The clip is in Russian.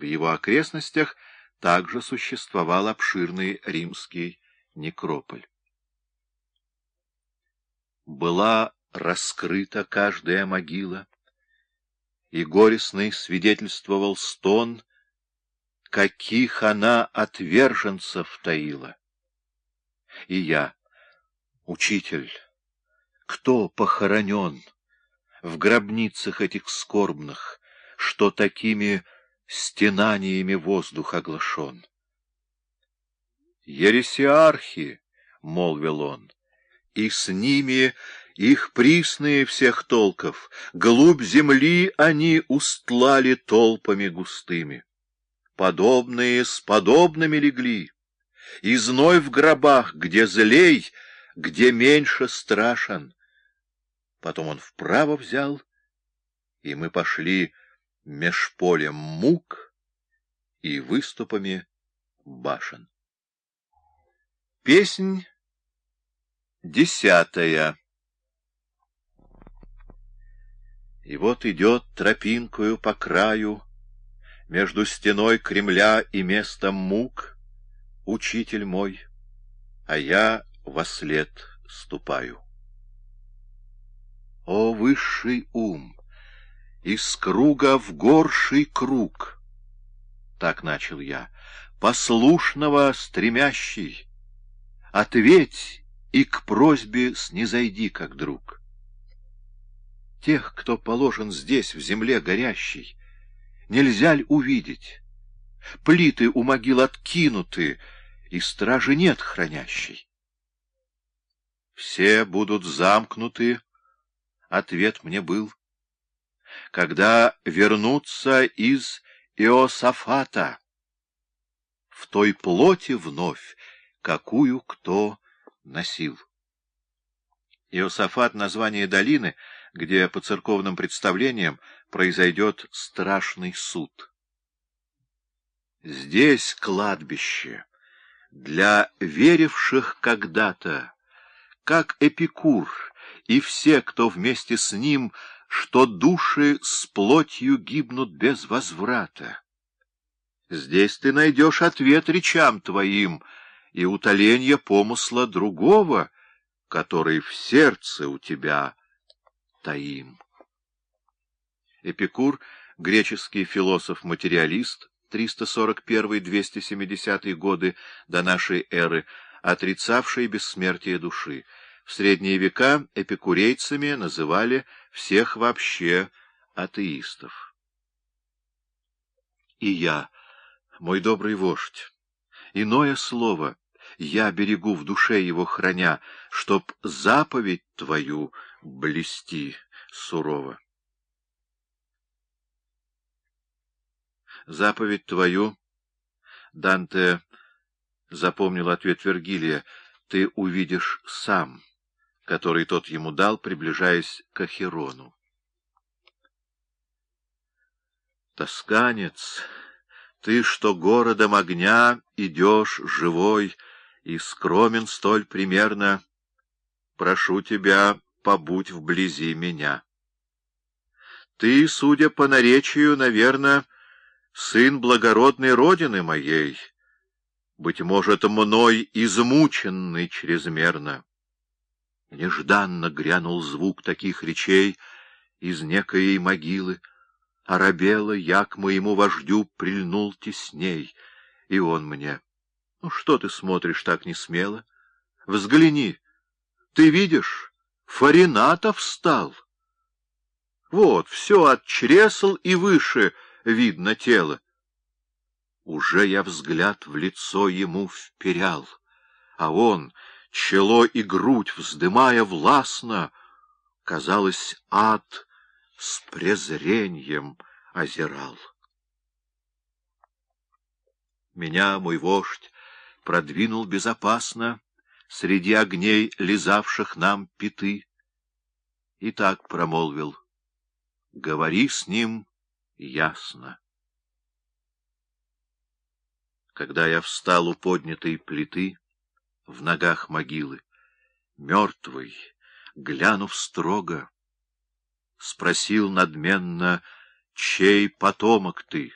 В его окрестностях также существовал обширный римский некрополь. Была раскрыта каждая могила, и горестный свидетельствовал стон, каких она отверженцев таила. И я, учитель, кто похоронен в гробницах этих скорбных, что такими стенаниями воздух оглашен? «Ересиархи!» — молвил он, — «и с ними их присные всех толков, глубь земли они устлали толпами густыми. Подобные с подобными легли, и зной в гробах, где злей, где меньше страшен. Потом он вправо взял, и мы пошли меж полем мук и выступами башен. Песнь десятая И вот идет тропинкою по краю, Между стеной Кремля и местом мук, Учитель мой, а я во след ступаю. О, высший ум! Из круга в горший круг! Так начал я, послушного стремящий, Ответь и к просьбе снизойди, как друг тех, кто положен здесь, в земле горящей, нельзя ли увидеть? Плиты у могил откинуты, и стражи нет хранящей. Все будут замкнуты, ответ мне был, когда вернутся из Иосафата, в той плоти вновь, какую кто носил. Иосафат — название долины — где по церковным представлениям произойдет страшный суд. Здесь кладбище для веривших когда-то, как Эпикур и все, кто вместе с ним, что души с плотью гибнут без возврата. Здесь ты найдешь ответ речам твоим и утоление помысла другого, который в сердце у тебя таим. Эпикур, греческий философ-материалист, 341-270 годы до нашей эры, отрицавший бессмертие души. В средние века эпикурейцами называли всех вообще атеистов. И я, мой добрый вождь, иное слово я берегу в душе его храня, чтоб заповедь твою блести сурово. Заповедь твою, Данте запомнил ответ Вергилия, ты увидишь сам, который тот ему дал, приближаясь к Ахерону. Тосканец, ты, что городом огня идешь живой, и скромен столь примерно, прошу тебя, побудь вблизи меня. Ты, судя по наречию, наверное, сын благородной родины моей, быть может, мной измученный чрезмерно. Нежданно грянул звук таких речей из некоей могилы, Арабела, я к моему вождю прильнул тесней, и он мне. Ну, что ты смотришь так несмело? Взгляни, ты видишь... Фаринатов встал. Вот, все от чресл и выше видно тело. Уже я взгляд в лицо ему вперял, а он, чело и грудь вздымая властно, казалось, ад с презрением озирал. Меня мой вождь продвинул безопасно, среди огней, лизавших нам пяты. И так промолвил, говори с ним ясно. Когда я встал у поднятой плиты, в ногах могилы, мертвый, глянув строго, спросил надменно, чей потомок ты?